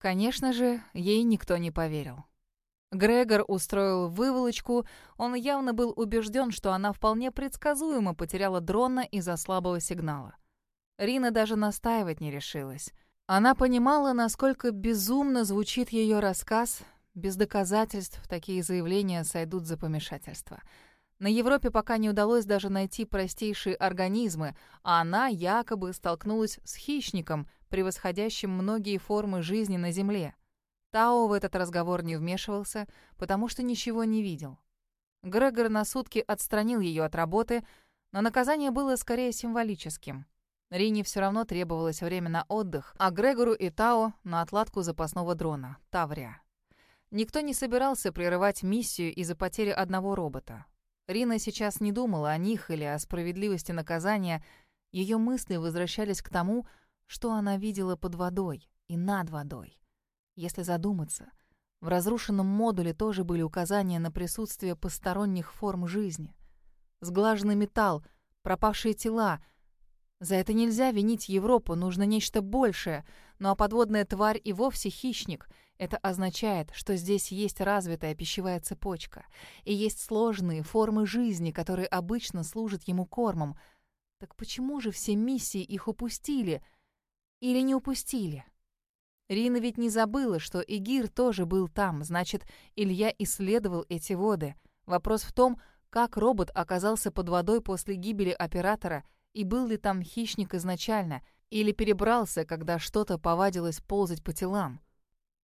Конечно же, ей никто не поверил. Грегор устроил выволочку, он явно был убежден, что она вполне предсказуемо потеряла дрона из-за слабого сигнала. Рина даже настаивать не решилась. Она понимала, насколько безумно звучит ее рассказ. Без доказательств такие заявления сойдут за помешательство. На Европе пока не удалось даже найти простейшие организмы, а она якобы столкнулась с хищником, превосходящим многие формы жизни на Земле. Тао в этот разговор не вмешивался, потому что ничего не видел. Грегор на сутки отстранил ее от работы, но наказание было скорее символическим. Рине все равно требовалось время на отдых, а Грегору и Тао — на отладку запасного дрона — Таврия. Никто не собирался прерывать миссию из-за потери одного робота. Рина сейчас не думала о них или о справедливости наказания. Ее мысли возвращались к тому, что она видела под водой и над водой. Если задуматься, в разрушенном модуле тоже были указания на присутствие посторонних форм жизни. Сглаженный металл, пропавшие тела. За это нельзя винить Европу, нужно нечто большее. Ну а подводная тварь и вовсе хищник. Это означает, что здесь есть развитая пищевая цепочка. И есть сложные формы жизни, которые обычно служат ему кормом. Так почему же все миссии их упустили? Или не упустили? Рина ведь не забыла, что Игир тоже был там, значит, Илья исследовал эти воды. Вопрос в том, как робот оказался под водой после гибели оператора, и был ли там хищник изначально, или перебрался, когда что-то повадилось ползать по телам.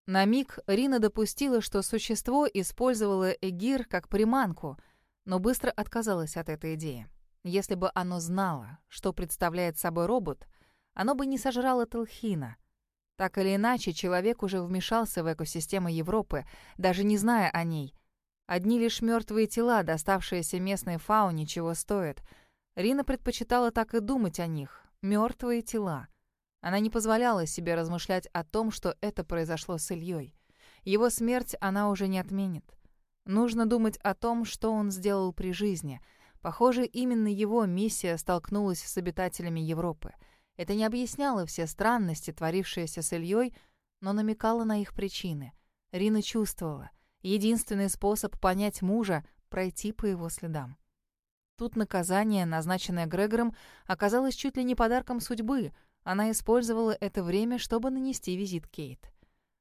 На миг Рина допустила, что существо использовало Эгир как приманку, но быстро отказалась от этой идеи. Если бы оно знало, что представляет собой робот, оно бы не сожрало Телхина — так или иначе, человек уже вмешался в экосистему Европы, даже не зная о ней. Одни лишь мертвые тела, доставшиеся местной фауне, чего стоят. Рина предпочитала так и думать о них. Мертвые тела. Она не позволяла себе размышлять о том, что это произошло с Ильей. Его смерть она уже не отменит. Нужно думать о том, что он сделал при жизни. Похоже, именно его миссия столкнулась с обитателями Европы — это не объясняло все странности, творившиеся с Ильей, но намекало на их причины. Рина чувствовала. Единственный способ понять мужа — пройти по его следам. Тут наказание, назначенное Грегором, оказалось чуть ли не подарком судьбы. Она использовала это время, чтобы нанести визит Кейт.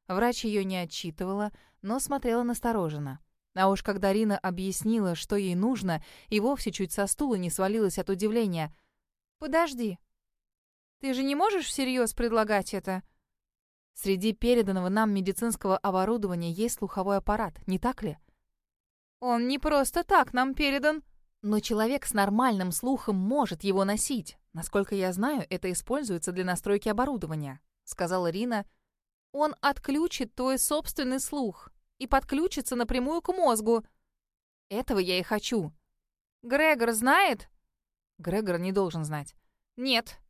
Врач ее не отчитывала, но смотрела настороженно. А уж когда Рина объяснила, что ей нужно, и вовсе чуть со стула не свалилась от удивления. «Подожди, ты же не можешь всерьез предлагать это?» Среди переданного нам медицинского оборудования есть слуховой аппарат, не так ли? Он не просто так нам передан. Но человек с нормальным слухом может его носить. Насколько я знаю, это используется для настройки оборудования, сказала Рина. Он отключит твой собственный слух и подключится напрямую к мозгу. Этого я и хочу. Грегор знает? Грегор не должен знать. Нет, —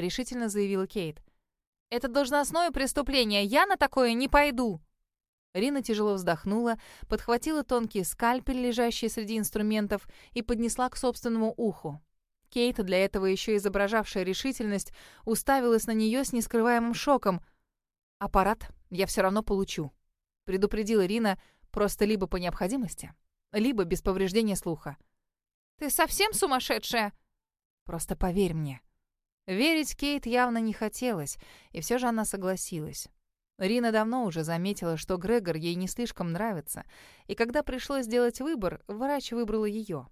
решительно заявила Кейт. «Это должностное преступление, я на такое не пойду!» Рина тяжело вздохнула, подхватила тонкий скальпель, лежащий среди инструментов, и поднесла к собственному уху. Кейт, для этого еще изображавшая решительность, уставилась на нее с нескрываемым шоком. «Аппарат я все равно получу», — предупредила Рина, просто либо по необходимости, либо без повреждения слуха. «Ты совсем сумасшедшая?» «Просто поверь мне», Верить Кейт явно не хотелось, и все же она согласилась. Рина давно уже заметила, что Грегор ей не слишком нравится, и когда пришлось сделать выбор, врач выбрала ее.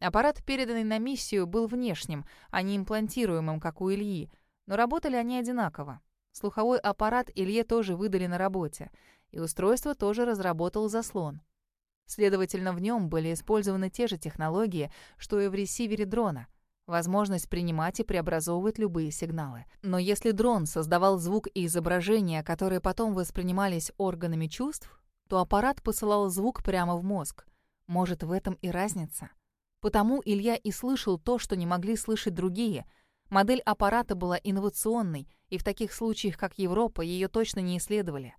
Аппарат, переданный на миссию, был внешним, а не имплантируемым, как у Ильи, но работали они одинаково. Слуховой аппарат Илье тоже выдали на работе, и устройство тоже разработал заслон. Следовательно, в нем были использованы те же технологии, что и в ресивере дрона — возможность принимать и преобразовывать любые сигналы. Но если дрон создавал звук и изображения, которые потом воспринимались органами чувств, то аппарат посылал звук прямо в мозг. Может, в этом и разница? Потому Илья и слышал то, что не могли слышать другие. Модель аппарата была инновационной, и в таких случаях, как Европа, ее точно не исследовали.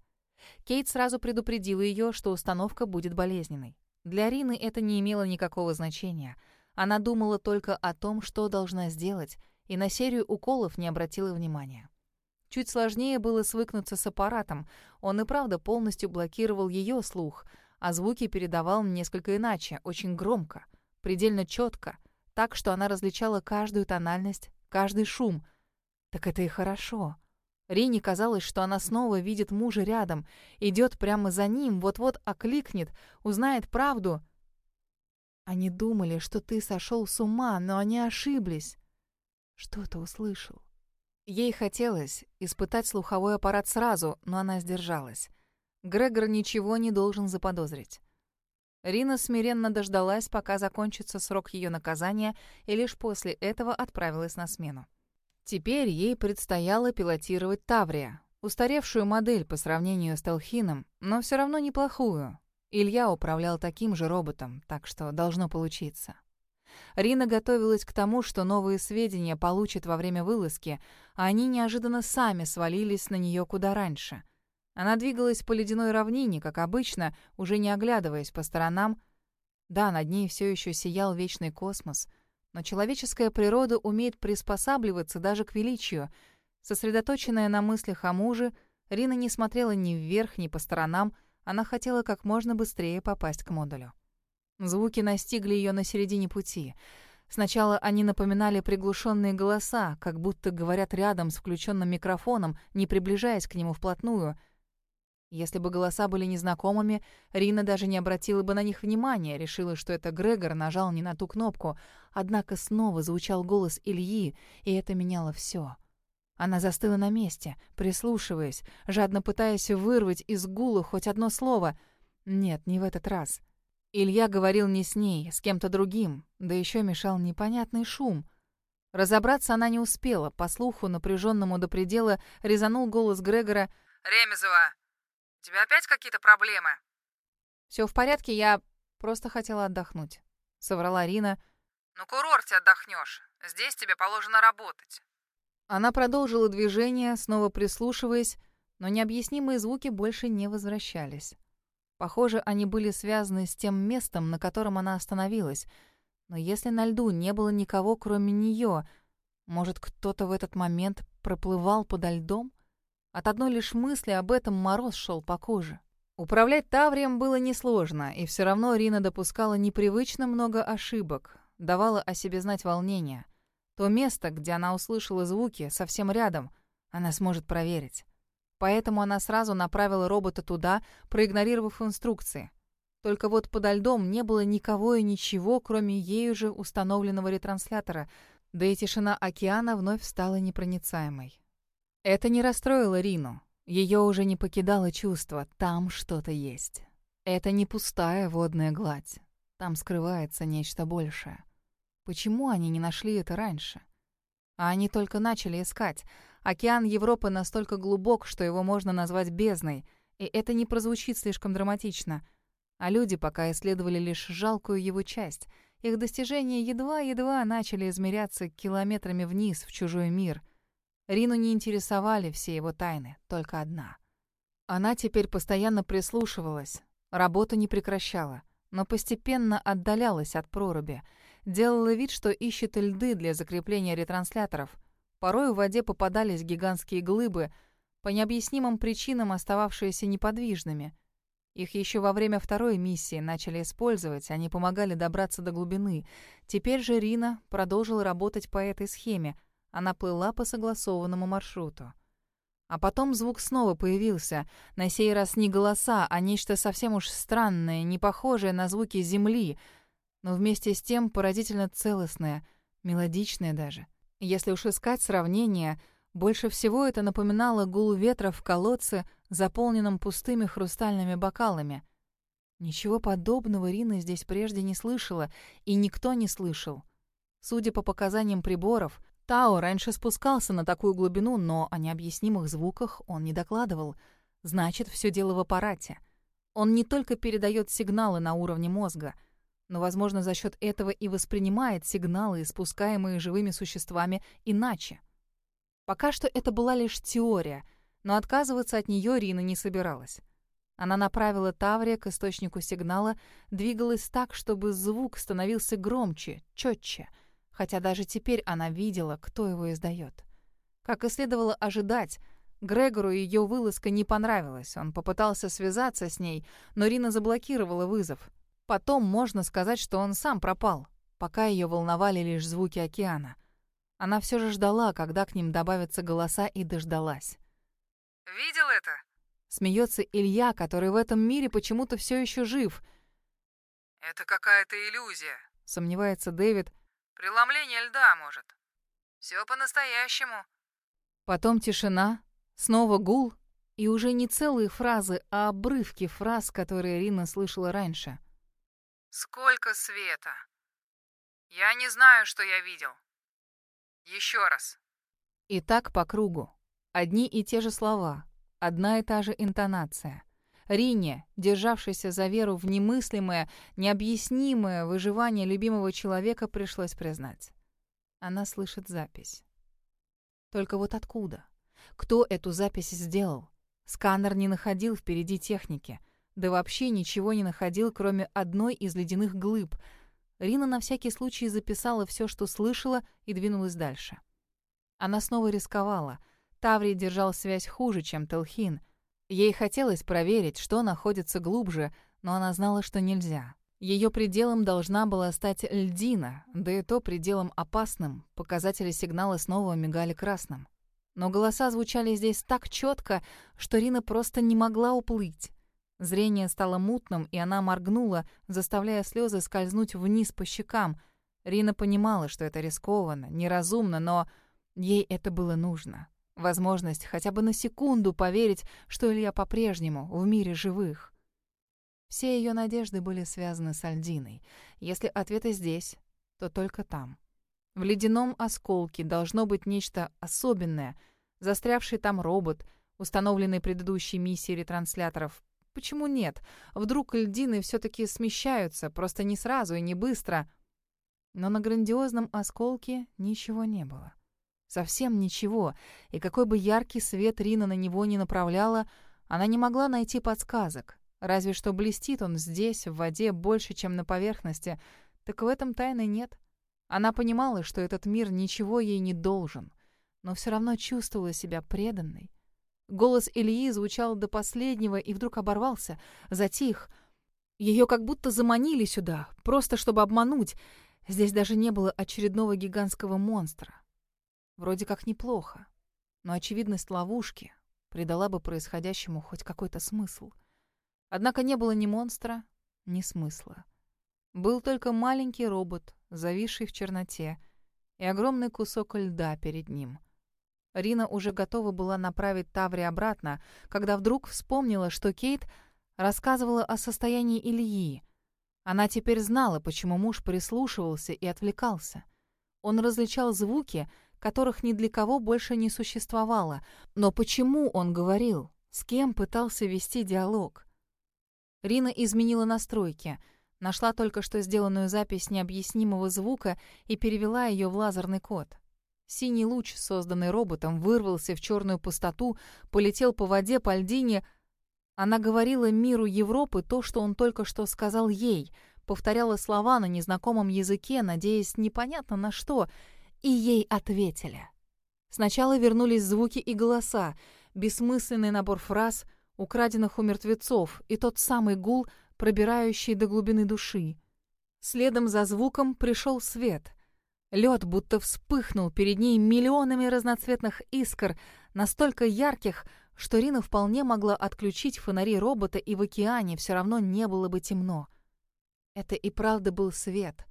Кейт сразу предупредила ее, что установка будет болезненной. Для Рины это не имело никакого значения — она думала только о том, что должна сделать, и на серию уколов не обратила внимания. Чуть сложнее было свыкнуться с аппаратом. Он и правда полностью блокировал ее слух, а звуки передавал несколько иначе, очень громко, предельно четко, так, что она различала каждую тональность, каждый шум. Так это и хорошо. Рине казалось, что она снова видит мужа рядом, идет прямо за ним, вот-вот окликнет, узнает правду. Они думали, что ты сошел с ума, но они ошиблись. Что ты услышал? Ей хотелось испытать слуховой аппарат сразу, но она сдержалась. Грегор ничего не должен заподозрить. Рина смиренно дождалась, пока закончится срок ее наказания, и лишь после этого отправилась на смену. Теперь ей предстояло пилотировать Таврия, устаревшую модель по сравнению с Телхином, но все равно неплохую. Илья управлял таким же роботом, так что должно получиться. Рина готовилась к тому, что новые сведения получит во время вылазки, а они неожиданно сами свалились на нее куда раньше. Она двигалась по ледяной равнине, как обычно, уже не оглядываясь по сторонам. Да, над ней все еще сиял вечный космос — но человеческая природа умеет приспосабливаться даже к величию. Сосредоточенная на мыслях о муже, Рина не смотрела ни вверх, ни по сторонам, она хотела как можно быстрее попасть к модулю. Звуки настигли ее на середине пути. Сначала они напоминали приглушенные голоса, как будто говорят рядом с включенным микрофоном, не приближаясь к нему вплотную — если бы голоса были незнакомыми, Рина даже не обратила бы на них внимания, решила, что это Грегор нажал не на ту кнопку. Однако снова звучал голос Ильи, и это меняло все. Она застыла на месте, прислушиваясь, жадно пытаясь вырвать из гула хоть одно слово. Нет, не в этот раз. Илья говорил не с ней, с кем-то другим, да еще мешал непонятный шум. Разобраться она не успела, по слуху, напряженному до предела, резанул голос Грегора «Ремезова, тебя опять какие-то проблемы?» «Все в порядке, я просто хотела отдохнуть», — соврала Рина. «На курорте отдохнешь. Здесь тебе положено работать». Она продолжила движение, снова прислушиваясь, но необъяснимые звуки больше не возвращались. Похоже, они были связаны с тем местом, на котором она остановилась. Но если на льду не было никого, кроме нее, может, кто-то в этот момент проплывал подо льдом? От одной лишь мысли об этом мороз шел по коже. Управлять Таврием было несложно, и все равно Рина допускала непривычно много ошибок, давала о себе знать волнение. То место, где она услышала звуки, совсем рядом, она сможет проверить. Поэтому она сразу направила робота туда, проигнорировав инструкции. Только вот подо льдом не было никого и ничего, кроме ею же установленного ретранслятора, да и тишина океана вновь стала непроницаемой. Это не расстроило Рину. Ее уже не покидало чувство, там что-то есть. Это не пустая водная гладь. Там скрывается нечто большее. Почему они не нашли это раньше? А они только начали искать. Океан Европы настолько глубок, что его можно назвать бездной, и это не прозвучит слишком драматично. А люди пока исследовали лишь жалкую его часть. Их достижения едва-едва начали измеряться километрами вниз в чужой мир — Рину не интересовали все его тайны, только одна. Она теперь постоянно прислушивалась, работу не прекращала, но постепенно отдалялась от проруби, делала вид, что ищет льды для закрепления ретрансляторов. Порой в воде попадались гигантские глыбы, по необъяснимым причинам остававшиеся неподвижными. Их еще во время второй миссии начали использовать, они помогали добраться до глубины. Теперь же Рина продолжила работать по этой схеме — она плыла по согласованному маршруту. А потом звук снова появился. На сей раз не голоса, а нечто совсем уж странное, не похожее на звуки земли, но вместе с тем поразительно целостное, мелодичное даже. Если уж искать сравнение, больше всего это напоминало гул ветра в колодце, заполненном пустыми хрустальными бокалами. Ничего подобного Рина здесь прежде не слышала, и никто не слышал. Судя по показаниям приборов, Тао раньше спускался на такую глубину, но о необъяснимых звуках он не докладывал. Значит, все дело в аппарате. Он не только передает сигналы на уровне мозга, но, возможно, за счет этого и воспринимает сигналы, испускаемые живыми существами, иначе. Пока что это была лишь теория, но отказываться от нее Рина не собиралась. Она направила Таврия к источнику сигнала, двигалась так, чтобы звук становился громче, четче — хотя даже теперь она видела, кто его издает. Как и следовало ожидать, Грегору ее вылазка не понравилась. Он попытался связаться с ней, но Рина заблокировала вызов. Потом можно сказать, что он сам пропал, пока ее волновали лишь звуки океана. Она все же ждала, когда к ним добавятся голоса, и дождалась. «Видел это?» Смеется Илья, который в этом мире почему-то все еще жив. «Это какая-то иллюзия», — сомневается Дэвид. «Преломление льда, может. Все по-настоящему». Потом тишина, снова гул, и уже не целые фразы, а обрывки фраз, которые Рина слышала раньше. «Сколько света! Я не знаю, что я видел. Еще раз». И так по кругу. Одни и те же слова, одна и та же интонация. Рине, державшейся за веру в немыслимое, необъяснимое выживание любимого человека, пришлось признать. Она слышит запись. Только вот откуда? Кто эту запись сделал? Сканер не находил впереди техники. Да вообще ничего не находил, кроме одной из ледяных глыб. Рина на всякий случай записала все, что слышала, и двинулась дальше. Она снова рисковала. Таврий держал связь хуже, чем Телхин — Ей хотелось проверить, что находится глубже, но она знала, что нельзя. Ее пределом должна была стать льдина, да и то пределом опасным, показатели сигнала снова мигали красным. Но голоса звучали здесь так четко, что Рина просто не могла уплыть. Зрение стало мутным, и она моргнула, заставляя слезы скользнуть вниз по щекам. Рина понимала, что это рискованно, неразумно, но ей это было нужно. Возможность хотя бы на секунду поверить, что Илья по-прежнему в мире живых. Все ее надежды были связаны с Альдиной. Если ответы здесь, то только там. В ледяном осколке должно быть нечто особенное. Застрявший там робот, установленный предыдущей миссией ретрансляторов. Почему нет? Вдруг льдины все-таки смещаются, просто не сразу и не быстро. Но на грандиозном осколке ничего не было. Совсем ничего, и какой бы яркий свет Рина на него не направляла, она не могла найти подсказок. Разве что блестит он здесь, в воде, больше, чем на поверхности. Так в этом тайны нет. Она понимала, что этот мир ничего ей не должен, но все равно чувствовала себя преданной. Голос Ильи звучал до последнего и вдруг оборвался, затих. Ее как будто заманили сюда, просто чтобы обмануть. Здесь даже не было очередного гигантского монстра. Вроде как неплохо, но очевидность ловушки придала бы происходящему хоть какой-то смысл. Однако не было ни монстра, ни смысла. Был только маленький робот, зависший в черноте, и огромный кусок льда перед ним. Рина уже готова была направить Таври обратно, когда вдруг вспомнила, что Кейт рассказывала о состоянии Ильи. Она теперь знала, почему муж прислушивался и отвлекался. Он различал звуки, которых ни для кого больше не существовало. Но почему он говорил? С кем пытался вести диалог? Рина изменила настройки, нашла только что сделанную запись необъяснимого звука и перевела ее в лазерный код. Синий луч, созданный роботом, вырвался в черную пустоту, полетел по воде, по льдине. Она говорила миру Европы то, что он только что сказал ей, повторяла слова на незнакомом языке, надеясь непонятно на что — и ей ответили. Сначала вернулись звуки и голоса, бессмысленный набор фраз, украденных у мертвецов, и тот самый гул, пробирающий до глубины души. Следом за звуком пришел свет. Лед будто вспыхнул перед ней миллионами разноцветных искр, настолько ярких, что Рина вполне могла отключить фонари робота, и в океане все равно не было бы темно. Это и правда был свет.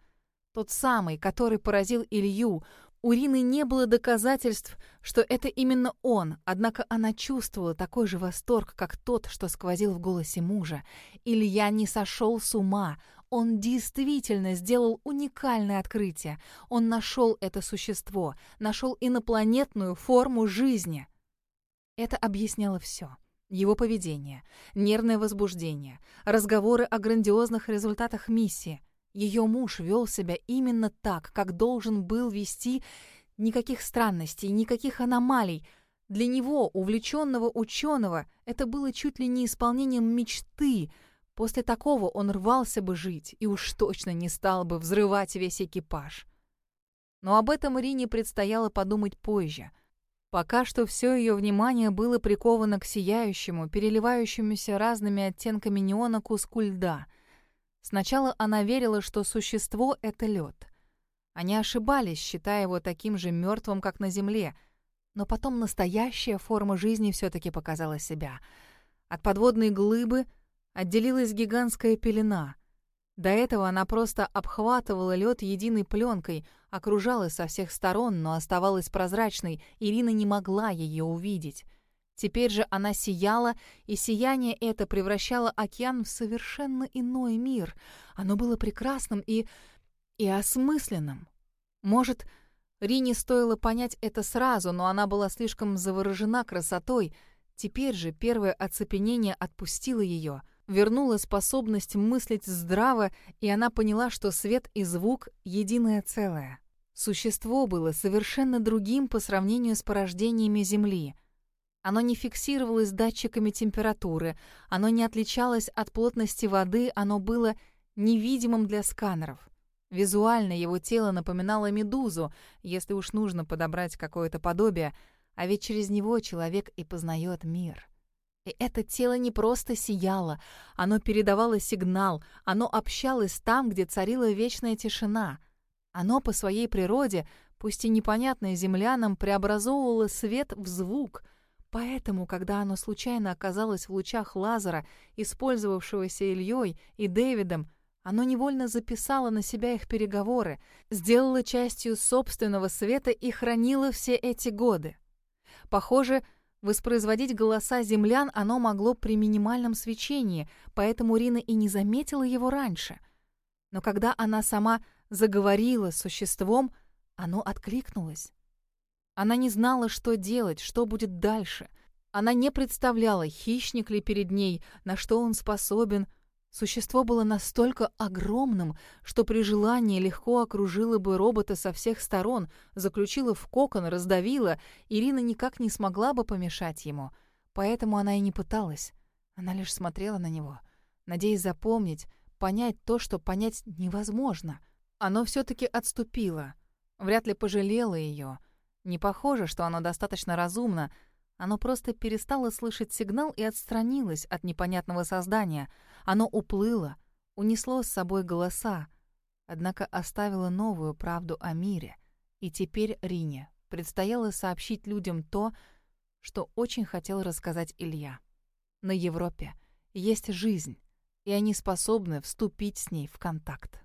Тот самый, который поразил Илью. У Рины не было доказательств, что это именно он, однако она чувствовала такой же восторг, как тот, что сквозил в голосе мужа. Илья не сошел с ума. Он действительно сделал уникальное открытие. Он нашел это существо, нашел инопланетную форму жизни. Это объясняло все. Его поведение, нервное возбуждение, разговоры о грандиозных результатах миссии — ее муж вел себя именно так, как должен был вести. Никаких странностей, никаких аномалий. Для него, увлеченного ученого, это было чуть ли не исполнением мечты. После такого он рвался бы жить и уж точно не стал бы взрывать весь экипаж. Но об этом Ирине предстояло подумать позже. Пока что все ее внимание было приковано к сияющему, переливающемуся разными оттенками неона куску льда. Сначала она верила, что существо — это лед. Они ошибались, считая его таким же мертвым, как на Земле. Но потом настоящая форма жизни все-таки показала себя. От подводной глыбы отделилась гигантская пелена. До этого она просто обхватывала лед единой пленкой, окружала со всех сторон, но оставалась прозрачной, Ирина не могла ее увидеть. Теперь же она сияла, и сияние это превращало океан в совершенно иной мир. Оно было прекрасным и... и осмысленным. Может, Рине стоило понять это сразу, но она была слишком заворожена красотой. Теперь же первое оцепенение отпустило ее — вернула способность мыслить здраво, и она поняла, что свет и звук — единое целое. Существо было совершенно другим по сравнению с порождениями Земли. Оно не фиксировалось датчиками температуры, оно не отличалось от плотности воды, оно было невидимым для сканеров. Визуально его тело напоминало медузу, если уж нужно подобрать какое-то подобие, а ведь через него человек и познает мир. И это тело не просто сияло, оно передавало сигнал, оно общалось там, где царила вечная тишина. Оно по своей природе, пусть и непонятное землянам, преобразовывало свет в звук. Поэтому, когда оно случайно оказалось в лучах лазера, использовавшегося Ильей и Дэвидом, оно невольно записало на себя их переговоры, сделало частью собственного света и хранило все эти годы. Похоже, Воспроизводить голоса землян оно могло при минимальном свечении, поэтому Рина и не заметила его раньше. Но когда она сама заговорила с существом, оно откликнулось. Она не знала, что делать, что будет дальше. Она не представляла, хищник ли перед ней, на что он способен — Существо было настолько огромным, что при желании легко окружило бы робота со всех сторон, заключило в кокон, раздавило. Ирина никак не смогла бы помешать ему. Поэтому она и не пыталась. Она лишь смотрела на него, надеясь запомнить, понять то, что понять невозможно. Оно все-таки отступило. Вряд ли пожалело ее. Не похоже, что оно достаточно разумно. Оно просто перестало слышать сигнал и отстранилось от непонятного создания — оно уплыло, унесло с собой голоса, однако оставило новую правду о мире. И теперь Рине предстояло сообщить людям то, что очень хотел рассказать Илья. На Европе есть жизнь, и они способны вступить с ней в контакт.